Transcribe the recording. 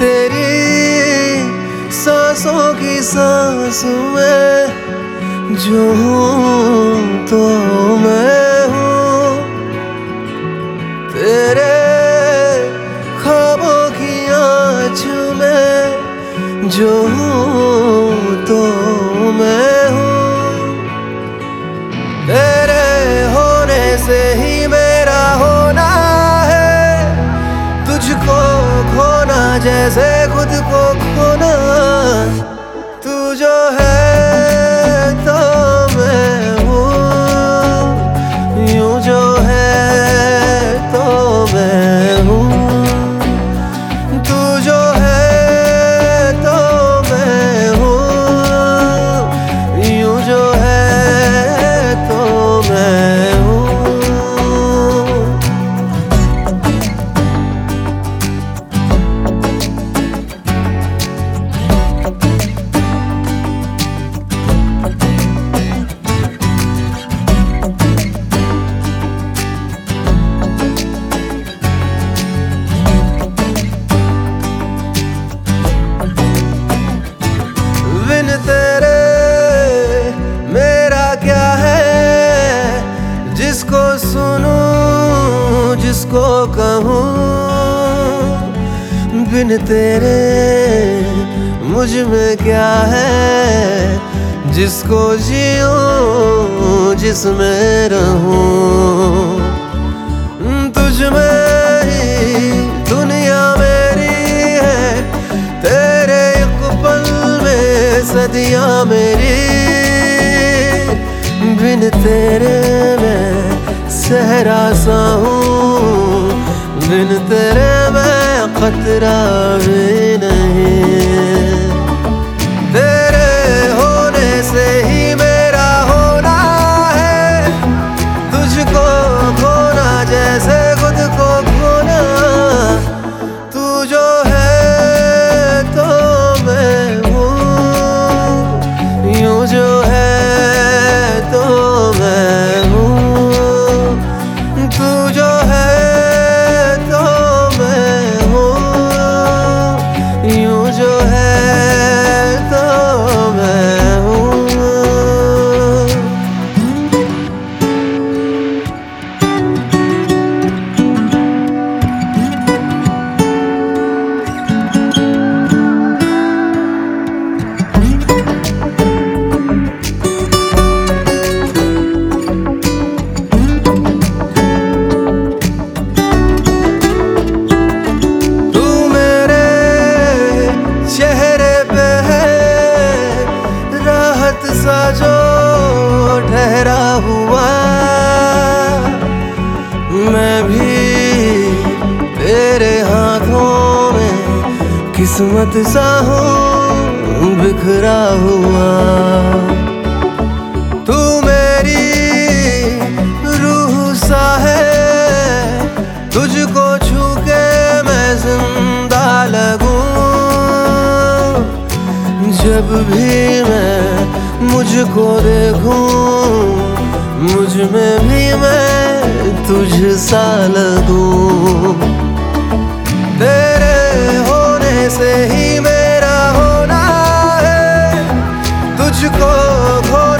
तेरी सांसों की सांस में जो हूँ तो मैं हूँ। तेरे खाबों की आँच में जो हूँ तो मैं जैसे खुद को बिन तेरे, मुझमें क्या है? जिसको जियो जिसमें रहूँ। तुझ में दुनिया मेरी है, तेरे एक पल में सदियाँ मेरी। बिन तेरे मैं सहरा सा हूँ, बिन तेरे मैं खतरा भी नहीं। जो ठहरा हुआ, मैं भी तेरे हाथों में किस्मत सा हूँ, बिखरा हुआ। तू मेरी रूह सा है, तुझको छू के मैं ज़िंदा लगूं। जब भी मैं मुझको देखूँ, मुझमें भी मैं तुझ सा लगूं। तेरे होने से ही मेरा होना है, तुझको खोना